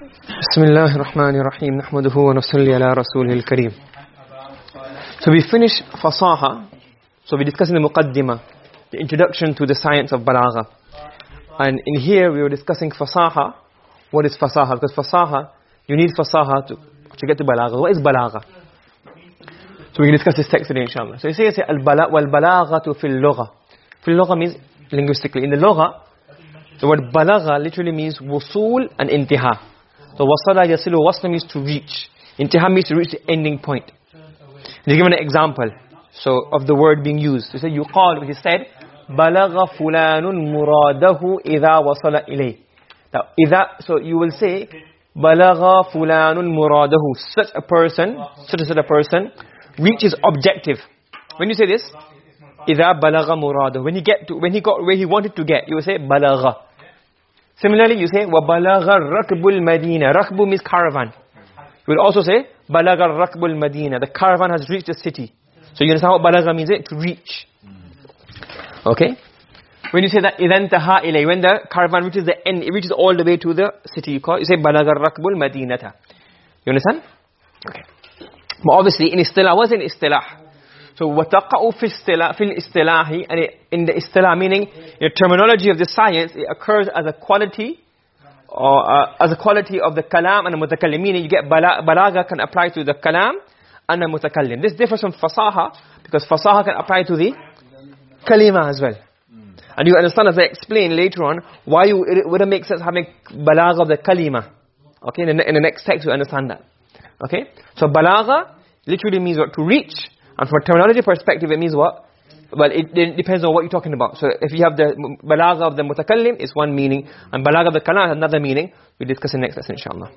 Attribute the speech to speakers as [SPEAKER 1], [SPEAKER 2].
[SPEAKER 1] بسم الله الرحمن الرحيم نحمده ونصلي على رسوله الكريم So we finish fasaha so we discussing the muqaddimah the introduction to the science of balagha and in here we were discussing fasaha what is fasaha because fasaha you need fasaha to to get to balagha what is balagha so we can discuss this text today inshallah so you say say bala wal balaghatu fil lugha means linguistically in the lugha the word balagha literally means wusul and intiha so wasala yasilu wasla means to reach. Intiha means to reach the ending point. And he's given an example so of the word being used. He said yuqal he said balagha fulanun muradahu idha wasala ilay. Now idha so you will say balagha fulanun muradahu such a person such a such a person reaches objective. When you say this idha balagha muradahu when he get to when he got where he wanted to get you will say balagha Similarly, you say وَبَلَغَ الرَّكْبُ الْمَدِينَ Rakbu means caravan. You will also say بَلَغَ الرَّكْبُ الْمَدِينَ The caravan has reached the city. So you understand what balagha means? It? To reach. Okay? When you say that إِذَا انْتَهَا إِلَيْهِ When the caravan reaches the end, it reaches all the way to the city, you call You say بَلَغَ الرَّكْبُ الْمَدِينَةَ You understand? Okay. But obviously, in istilah, what's in istilah? So وَتَقَعُ and in the istilah meaning the terminology of the science it occurs as a quality or uh, as a quality of the kalam and the meaning you get bala, can apply to the kalam and the mutakallim. This differs from fasaha because fasaha can apply to the kalima as well. Hmm. And you understand as i explain later on why you, it wouldn't make sense having balagha of the kalima. Okay in the, in the next text you understand that. Okay? So balagha literally means what? To reach and from a terminology perspective, it means what? Well, it, it, depends on what you're talking about. So if you have the balagha of the mutakallim, it's one meaning. And balagha of the kalam, another meaning. We'll discuss in next lesson, inshallah.